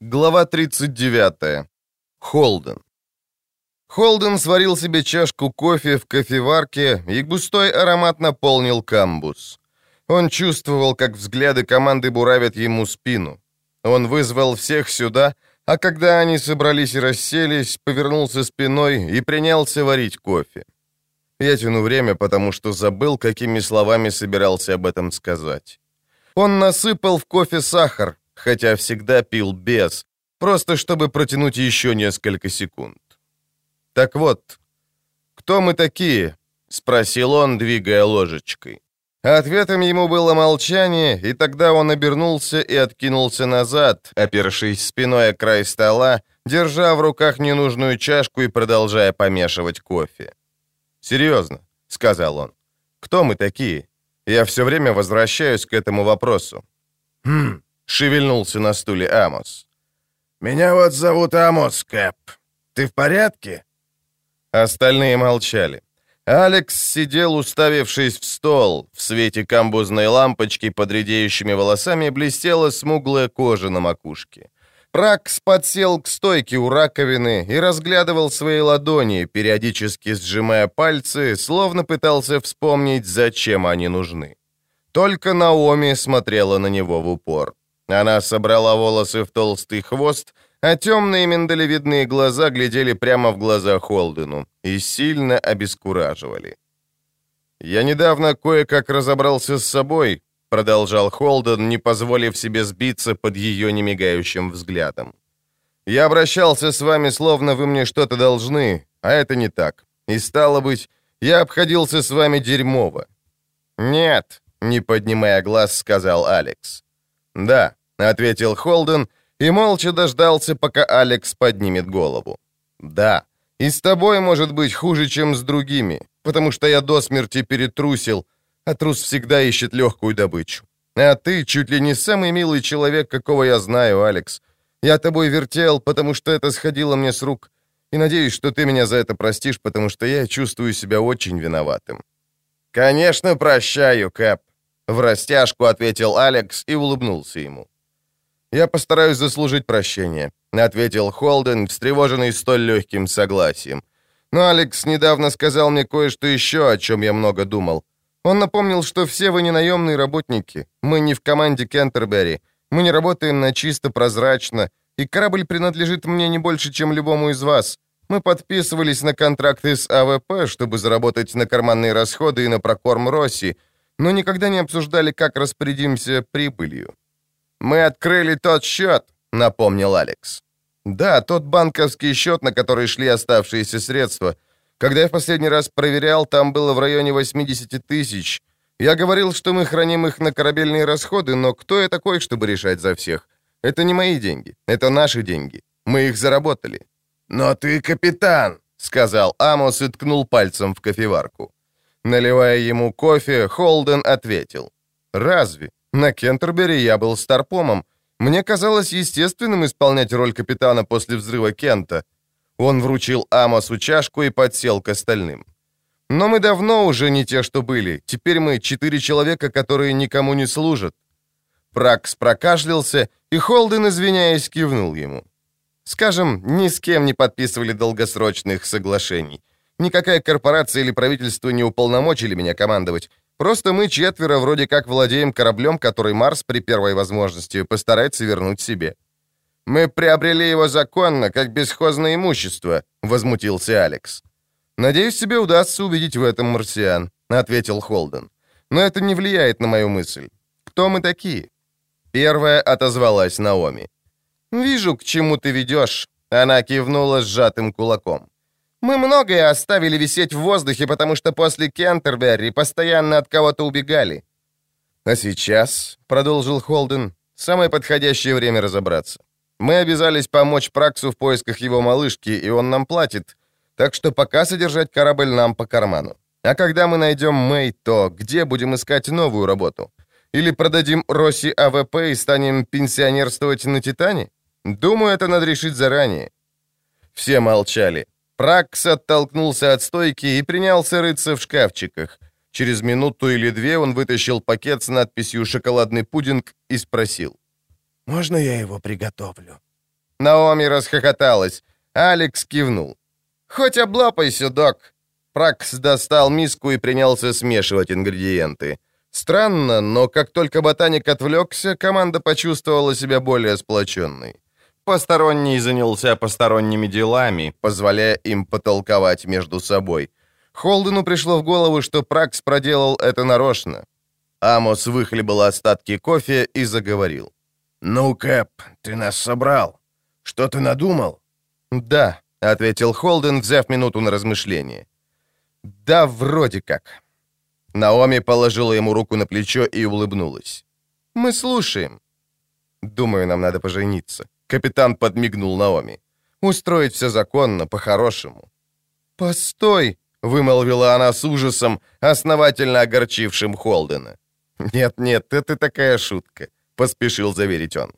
Глава 39. Холден. Холден сварил себе чашку кофе в кофеварке, и густой аромат наполнил камбус. Он чувствовал, как взгляды команды буравят ему спину. Он вызвал всех сюда, а когда они собрались и расселись, повернулся спиной и принялся варить кофе. Я тяну время, потому что забыл, какими словами собирался об этом сказать. Он насыпал в кофе сахар, хотя всегда пил без, просто чтобы протянуть еще несколько секунд. «Так вот, кто мы такие?» — спросил он, двигая ложечкой. Ответом ему было молчание, и тогда он обернулся и откинулся назад, опершись спиной о край стола, держа в руках ненужную чашку и продолжая помешивать кофе. «Серьезно», — сказал он, — «кто мы такие? Я все время возвращаюсь к этому вопросу». «Хм, Шевельнулся на стуле Амос. меня вот зовут Амос Кэп. Ты в порядке?» Остальные молчали. Алекс сидел, уставившись в стол. В свете камбузной лампочки под редеющими волосами блестела смуглая кожа на макушке. Пракс подсел к стойке у раковины и разглядывал свои ладони, периодически сжимая пальцы, словно пытался вспомнить, зачем они нужны. Только Наоми смотрела на него в упор. Она собрала волосы в толстый хвост, а темные миндалевидные глаза глядели прямо в глаза Холдену и сильно обескураживали. «Я недавно кое-как разобрался с собой», — продолжал Холден, не позволив себе сбиться под ее немигающим взглядом. «Я обращался с вами, словно вы мне что-то должны, а это не так. И стало быть, я обходился с вами дерьмово». «Нет», — не поднимая глаз, сказал Алекс. «Да», — ответил Холден и молча дождался, пока Алекс поднимет голову. «Да, и с тобой может быть хуже, чем с другими, потому что я до смерти перетрусил, а трус всегда ищет легкую добычу. А ты чуть ли не самый милый человек, какого я знаю, Алекс. Я тобой вертел, потому что это сходило мне с рук, и надеюсь, что ты меня за это простишь, потому что я чувствую себя очень виноватым». «Конечно, прощаю, Кэп», — в растяжку ответил Алекс и улыбнулся ему. «Я постараюсь заслужить прощение», — ответил Холден, встревоженный столь легким согласием. «Но Алекс недавно сказал мне кое-что еще, о чем я много думал. Он напомнил, что все вы не наемные работники, мы не в команде Кентербери, мы не работаем на чисто прозрачно, и корабль принадлежит мне не больше, чем любому из вас. Мы подписывались на контракты с АВП, чтобы заработать на карманные расходы и на прокорм Росси, но никогда не обсуждали, как распорядимся прибылью. «Мы открыли тот счет», — напомнил Алекс. «Да, тот банковский счет, на который шли оставшиеся средства. Когда я в последний раз проверял, там было в районе 80 тысяч. Я говорил, что мы храним их на корабельные расходы, но кто я такой, чтобы решать за всех? Это не мои деньги, это наши деньги. Мы их заработали». «Но ты капитан», — сказал Амос и ткнул пальцем в кофеварку. Наливая ему кофе, Холден ответил. «Разве? На Кентербери я был старпомом. Мне казалось естественным исполнять роль капитана после взрыва Кента. Он вручил Амосу чашку и подсел к остальным. Но мы давно уже не те, что были. Теперь мы четыре человека, которые никому не служат. Пракс прокашлялся, и Холден, извиняясь, кивнул ему. Скажем, ни с кем не подписывали долгосрочных соглашений. Никакая корпорация или правительство не уполномочили меня командовать. Просто мы четверо вроде как владеем кораблем, который Марс при первой возможности постарается вернуть себе. Мы приобрели его законно, как бесхозное имущество, возмутился Алекс. Надеюсь, тебе удастся увидеть в этом марсиан, ответил Холден. Но это не влияет на мою мысль. Кто мы такие? Первая отозвалась Наоми. «Вижу, к чему ты ведешь», — она кивнула сжатым кулаком. Мы многое оставили висеть в воздухе, потому что после Кентерберри постоянно от кого-то убегали. А сейчас, — продолжил Холден, — самое подходящее время разобраться. Мы обязались помочь Праксу в поисках его малышки, и он нам платит. Так что пока содержать корабль нам по карману. А когда мы найдем Мэй, то где будем искать новую работу? Или продадим Росси АВП и станем пенсионерствовать на Титане? Думаю, это надо решить заранее. Все молчали. Пракс оттолкнулся от стойки и принялся рыться в шкафчиках. Через минуту или две он вытащил пакет с надписью «Шоколадный пудинг» и спросил. «Можно я его приготовлю?» Наоми расхохоталась. Алекс кивнул. «Хоть облапайся, док!» Пракс достал миску и принялся смешивать ингредиенты. Странно, но как только ботаник отвлекся, команда почувствовала себя более сплоченной. Посторонний занялся посторонними делами, позволяя им потолковать между собой. Холдену пришло в голову, что Пракс проделал это нарочно. Амос выхлебал остатки кофе и заговорил. «Ну, Кэп, ты нас собрал. Что ты надумал?» «Да», — ответил Холден, взяв минуту на размышление. «Да, вроде как». Наоми положила ему руку на плечо и улыбнулась. «Мы слушаем». «Думаю, нам надо пожениться». Капитан подмигнул Наоми. «Устроить все законно, по-хорошему». «Постой!» — вымолвила она с ужасом, основательно огорчившим Холдена. «Нет-нет, это такая шутка», — поспешил заверить он.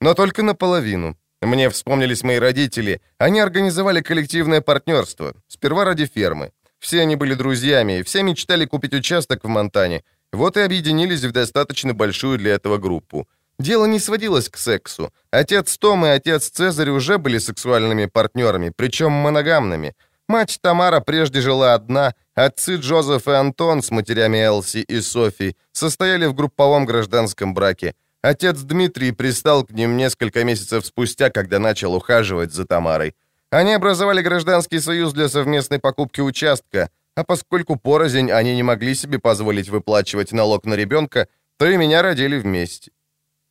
«Но только наполовину. Мне вспомнились мои родители. Они организовали коллективное партнерство. Сперва ради фермы. Все они были друзьями, все мечтали купить участок в Монтане. Вот и объединились в достаточно большую для этого группу. Дело не сводилось к сексу. Отец Том и отец Цезарь уже были сексуальными партнерами, причем моногамными. Мать Тамара прежде жила одна, отцы Джозеф и Антон с матерями Элси и Софи состояли в групповом гражданском браке. Отец Дмитрий пристал к ним несколько месяцев спустя, когда начал ухаживать за Тамарой. Они образовали гражданский союз для совместной покупки участка, а поскольку порознь они не могли себе позволить выплачивать налог на ребенка, то и меня родили вместе.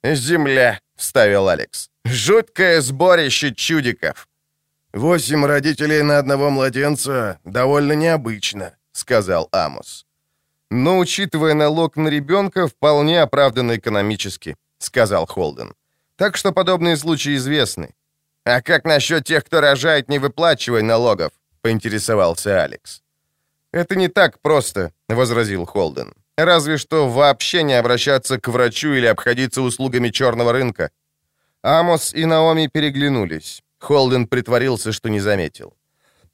«Земля», — вставил Алекс. «Жуткое сборище чудиков». «Восемь родителей на одного младенца довольно необычно», — сказал Амос. «Но, учитывая налог на ребенка, вполне оправданно экономически», — сказал Холден. «Так что подобные случаи известны. «А как насчет тех, кто рожает, не выплачивая налогов?» — поинтересовался Алекс. «Это не так просто», — возразил Холден. «Разве что вообще не обращаться к врачу или обходиться услугами черного рынка». Амос и Наоми переглянулись. Холден притворился, что не заметил.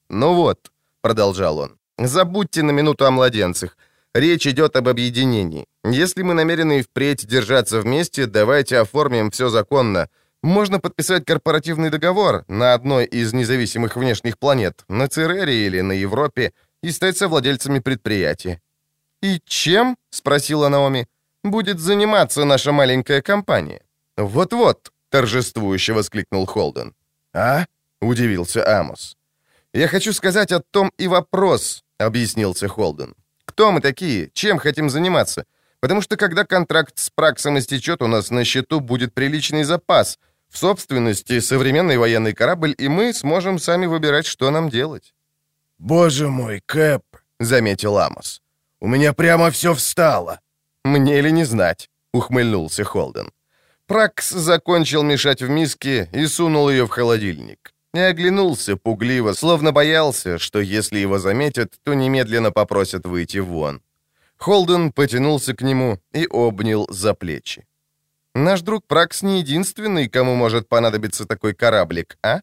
«Ну вот», — продолжал он, — «забудьте на минуту о младенцах. Речь идет об объединении. Если мы намерены впредь держаться вместе, давайте оформим все законно. Можно подписать корпоративный договор на одной из независимых внешних планет, на Церере или на Европе, и стать совладельцами предприятия. «И чем?» — спросила Наоми. «Будет заниматься наша маленькая компания». «Вот-вот», — торжествующе воскликнул Холден. «А?» — удивился Амос. «Я хочу сказать о том и вопрос», — объяснился Холден. «Кто мы такие? Чем хотим заниматься? Потому что когда контракт с Праксом истечет, у нас на счету будет приличный запас — в собственности современный военный корабль, и мы сможем сами выбирать, что нам делать». «Боже мой, Кэп», — заметил Амос, — «у меня прямо все встало». «Мне ли не знать?» — ухмыльнулся Холден. Пракс закончил мешать в миске и сунул ее в холодильник. И оглянулся пугливо, словно боялся, что если его заметят, то немедленно попросят выйти вон. Холден потянулся к нему и обнял за плечи. Наш друг Пракс не единственный, кому может понадобиться такой кораблик, а?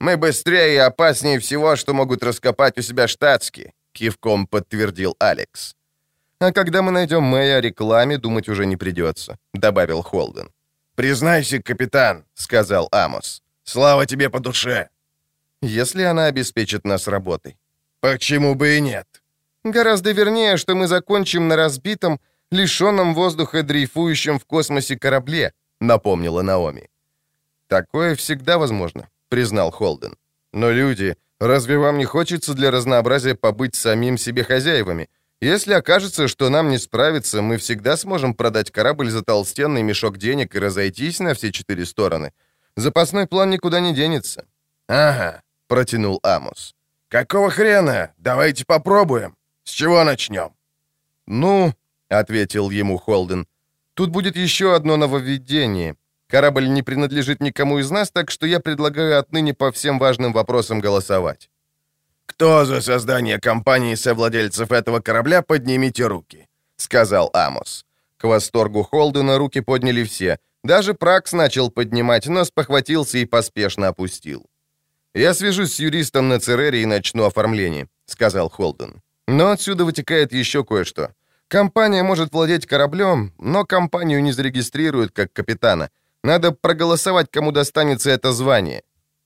Мы быстрее и опаснее всего, что могут раскопать у себя штатские, кивком подтвердил Алекс. А когда мы найдем Мэй о рекламе, думать уже не придется, добавил Холден. «Признайся, капитан», — сказал Амос. «Слава тебе по душе». «Если она обеспечит нас работой». «Почему бы и нет?» «Гораздо вернее, что мы закончим на разбитом лишенном воздуха дрейфующем в космосе корабле», — напомнила Наоми. «Такое всегда возможно», — признал Холден. «Но люди, разве вам не хочется для разнообразия побыть самим себе хозяевами? Если окажется, что нам не справиться, мы всегда сможем продать корабль за толстенный мешок денег и разойтись на все четыре стороны. Запасной план никуда не денется». «Ага», — протянул Амос. «Какого хрена? Давайте попробуем. С чего начнем?» «Ну, — ответил ему Холден. «Тут будет еще одно нововведение. Корабль не принадлежит никому из нас, так что я предлагаю отныне по всем важным вопросам голосовать». «Кто за создание компании совладельцев этого корабля, поднимите руки», — сказал Амос. К восторгу Холдена руки подняли все. Даже Пракс начал поднимать, но спохватился и поспешно опустил. «Я свяжусь с юристом на Церере и начну оформление», — сказал Холден. «Но отсюда вытекает еще кое-что. Компания может владеть кораблем, но компанию не зарегистрируют как капитана. Надо проголосовать, кому достанется это звание».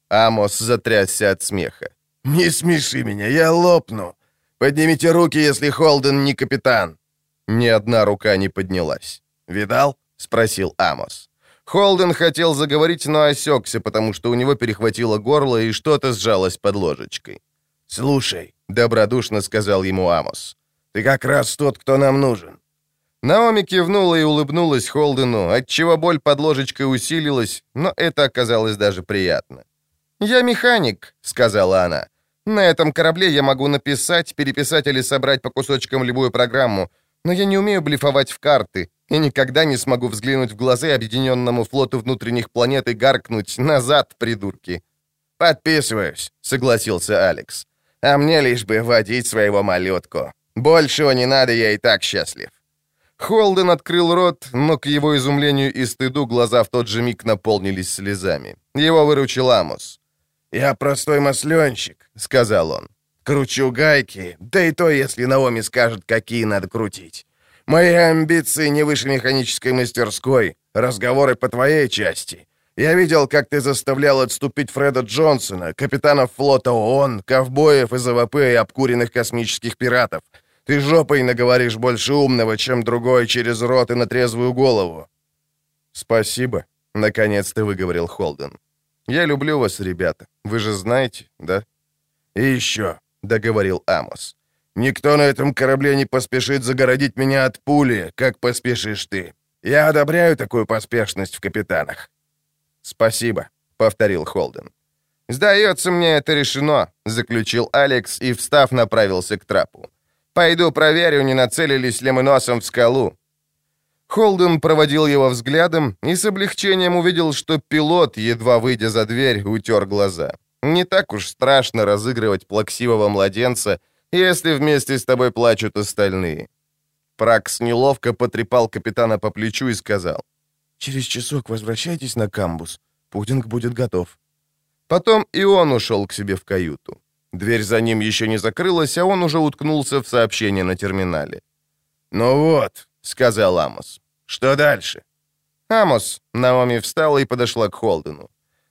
Амос затрясся от смеха. «Не смеши меня, я лопну. Поднимите руки, если Холден не капитан». Ни одна рука не поднялась. «Видал?» — спросил Амос. Холден хотел заговорить, но осекся, потому что у него перехватило горло и что-то сжалось под ложечкой. «Слушай», — добродушно сказал ему Амос, — «ты как раз тот, кто нам нужен». Наоми кивнула и улыбнулась Холдену, отчего боль под ложечкой усилилась, но это оказалось даже приятно. «Я механик», — сказала она. «На этом корабле я могу написать, переписать или собрать по кусочкам любую программу, но я не умею блефовать в карты и никогда не смогу взглянуть в глаза Объединенному флоту внутренних планет и гаркнуть «Назад, придурки!» «Подписываюсь», — согласился Алекс. «А мне лишь бы водить своего малютку. Большего не надо, я и так счастлив». Холден открыл рот, но к его изумлению и стыду глаза в тот же миг наполнились слезами. Его выручил Амос. «Я простой масленщик», — сказал он. «Кручу гайки, да и то, если Наоми скажет, какие надо крутить. Мои амбиции не выше механической мастерской, разговоры по твоей части. Я видел, как ты заставлял отступить Фреда Джонсона, капитанов флота ООН, ковбоев из АВП и обкуренных космических пиратов. Ты жопой наговоришь больше умного, чем другой через рот и на трезвую голову». «Спасибо», — наконец-то выговорил Холден. Я люблю вас, ребята. Вы же знаете, да?» «И еще», — договорил Амос. «Никто на этом корабле не поспешит загородить меня от пули, как поспешишь ты. Я одобряю такую поспешность в капитанах». «Спасибо», — повторил Холден. «Сдается мне, это решено», — заключил Алекс и, встав, направился к трапу. «Пойду проверю, не нацелились ли мы носом в скалу. Холден проводил его взглядом и с облегчением увидел, что пилот, едва выйдя за дверь, утер глаза. Не так уж страшно разыгрывать плаксивого младенца, если вместе с тобой плачут остальные. Пракс неловко потрепал капитана по плечу и сказал. «Через часок возвращайтесь на камбус. Пудинг будет готов». Потом и он ушел к себе в каюту. Дверь за ним еще не закрылась, а он уже уткнулся в сообщение на терминале. «Ну вот», — сказал Амос. «Что дальше?» «Амос», — Наоми встала и подошла к Холдену.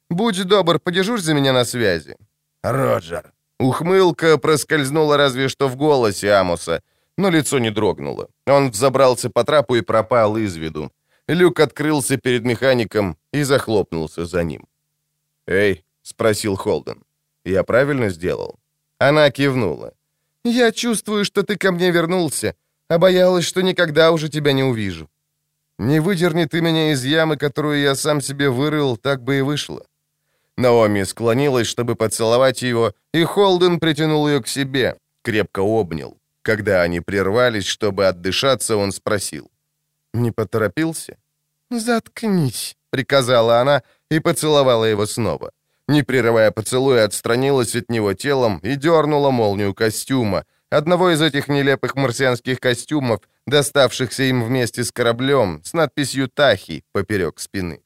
«Будь добр, подежурь за меня на связи». «Роджер». Ухмылка проскользнула разве что в голосе Амоса, но лицо не дрогнуло. Он взобрался по трапу и пропал из виду. Люк открылся перед механиком и захлопнулся за ним. «Эй», — спросил Холден, — «я правильно сделал?» Она кивнула. «Я чувствую, что ты ко мне вернулся а боялась, что никогда уже тебя не увижу. Не выдерни ты меня из ямы, которую я сам себе вырыл, так бы и вышло». Наоми склонилась, чтобы поцеловать его, и Холден притянул ее к себе, крепко обнял. Когда они прервались, чтобы отдышаться, он спросил. «Не поторопился?» «Заткнись», — приказала она и поцеловала его снова. Не прерывая поцелуя, отстранилась от него телом и дернула молнию костюма, одного из этих нелепых марсианских костюмов, доставшихся им вместе с кораблем, с надписью «Тахи» поперек спины.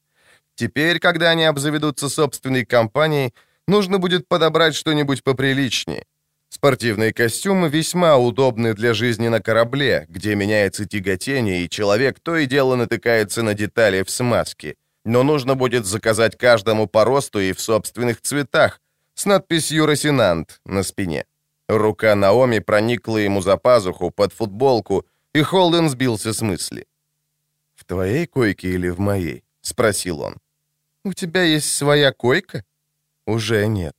Теперь, когда они обзаведутся собственной компанией, нужно будет подобрать что-нибудь поприличнее. Спортивные костюмы весьма удобны для жизни на корабле, где меняется тяготение, и человек то и дело натыкается на детали в смазке. Но нужно будет заказать каждому по росту и в собственных цветах, с надписью «Росинант» на спине. Рука Наоми проникла ему за пазуху, под футболку, и Холден сбился с мысли. «В твоей койке или в моей?» — спросил он. «У тебя есть своя койка?» «Уже нет».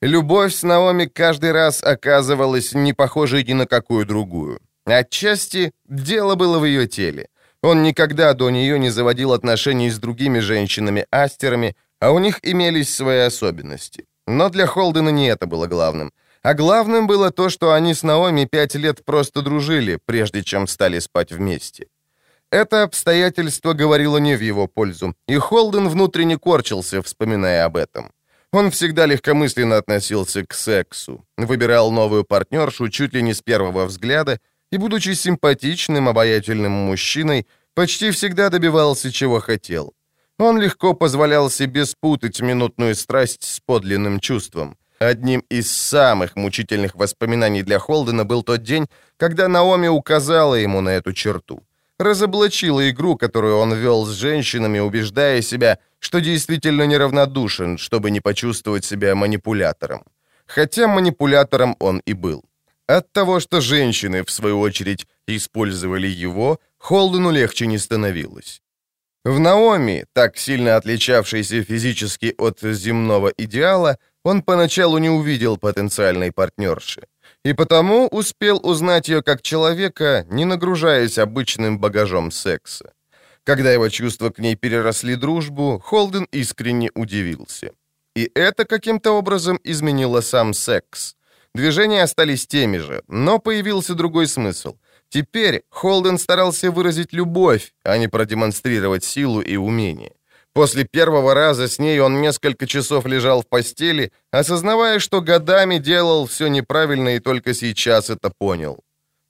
Любовь с Наоми каждый раз оказывалась не похожей ни на какую другую. Отчасти дело было в ее теле. Он никогда до нее не заводил отношений с другими женщинами-астерами, а у них имелись свои особенности. Но для Холдена не это было главным. А главным было то, что они с Наоми пять лет просто дружили, прежде чем стали спать вместе. Это обстоятельство говорило не в его пользу, и Холден внутренне корчился, вспоминая об этом. Он всегда легкомысленно относился к сексу, выбирал новую партнершу чуть ли не с первого взгляда, и, будучи симпатичным, обаятельным мужчиной, почти всегда добивался, чего хотел. Он легко позволял себе спутать минутную страсть с подлинным чувством. Одним из самых мучительных воспоминаний для Холдена был тот день, когда Наоми указала ему на эту черту. разоблачила игру, которую он вел с женщинами, убеждая себя, что действительно неравнодушен, чтобы не почувствовать себя манипулятором. Хотя манипулятором он и был. От того, что женщины, в свою очередь, использовали его, Холдену легче не становилось. В Наоми, так сильно отличавшейся физически от земного идеала, он поначалу не увидел потенциальной партнерши. И потому успел узнать ее как человека, не нагружаясь обычным багажом секса. Когда его чувства к ней переросли дружбу, Холден искренне удивился. И это каким-то образом изменило сам секс. Движения остались теми же, но появился другой смысл. Теперь Холден старался выразить любовь, а не продемонстрировать силу и умение. После первого раза с ней он несколько часов лежал в постели, осознавая, что годами делал все неправильно и только сейчас это понял.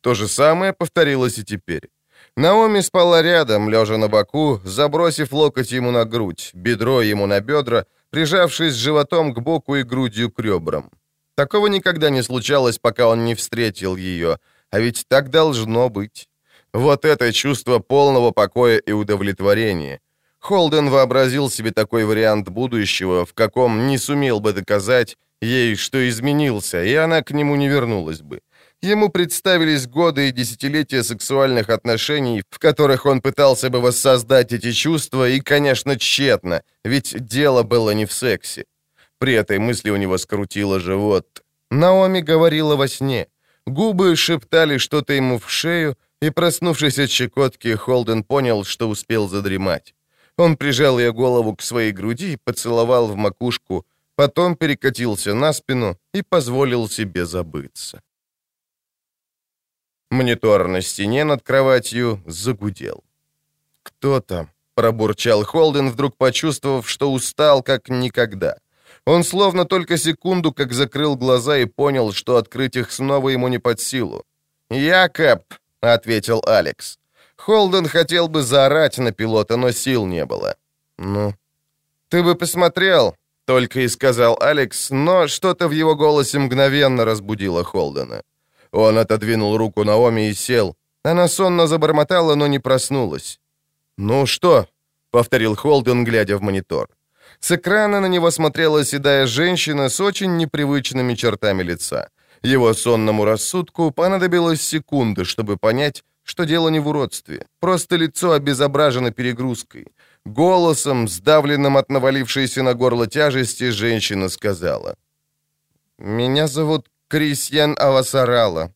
То же самое повторилось и теперь. Наоми спала рядом, лежа на боку, забросив локоть ему на грудь, бедро ему на бедра, прижавшись животом к боку и грудью к ребрам. Такого никогда не случалось, пока он не встретил ее, а ведь так должно быть. Вот это чувство полного покоя и удовлетворения. Холден вообразил себе такой вариант будущего, в каком не сумел бы доказать ей, что изменился, и она к нему не вернулась бы. Ему представились годы и десятилетия сексуальных отношений, в которых он пытался бы воссоздать эти чувства, и, конечно, тщетно, ведь дело было не в сексе. При этой мысли у него скрутило живот. Наоми говорила во сне. Губы шептали что-то ему в шею, и, проснувшись от щекотки, Холден понял, что успел задремать. Он прижал ее голову к своей груди, поцеловал в макушку, потом перекатился на спину и позволил себе забыться. Монитор на стене над кроватью загудел. «Кто там?» — пробурчал Холден, вдруг почувствовав, что устал как никогда. Он словно только секунду как закрыл глаза и понял, что открыть их снова ему не под силу. «Якоб!» — ответил Алекс. Холден хотел бы заорать на пилота, но сил не было. «Ну?» «Ты бы посмотрел!» — только и сказал Алекс, но что-то в его голосе мгновенно разбудило Холдена. Он отодвинул руку Наоми и сел. Она сонно забормотала, но не проснулась. «Ну что?» — повторил Холден, глядя в монитор. С экрана на него смотрела седая женщина с очень непривычными чертами лица. Его сонному рассудку понадобилось секунды, чтобы понять, что дело не в уродстве. Просто лицо обезображено перегрузкой. Голосом, сдавленным от навалившейся на горло тяжести, женщина сказала. «Меня зовут Крисьян Авасарала.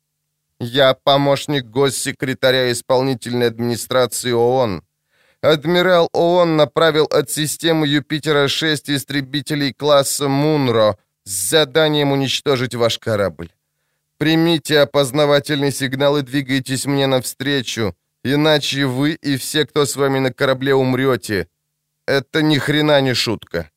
Я помощник госсекретаря исполнительной администрации ООН. Адмирал ООН направил от системы Юпитера-6 истребителей класса Мунро с заданием уничтожить ваш корабль. Примите опознавательный сигнал и двигайтесь мне навстречу, иначе вы и все, кто с вами на корабле, умрете. Это ни хрена не шутка.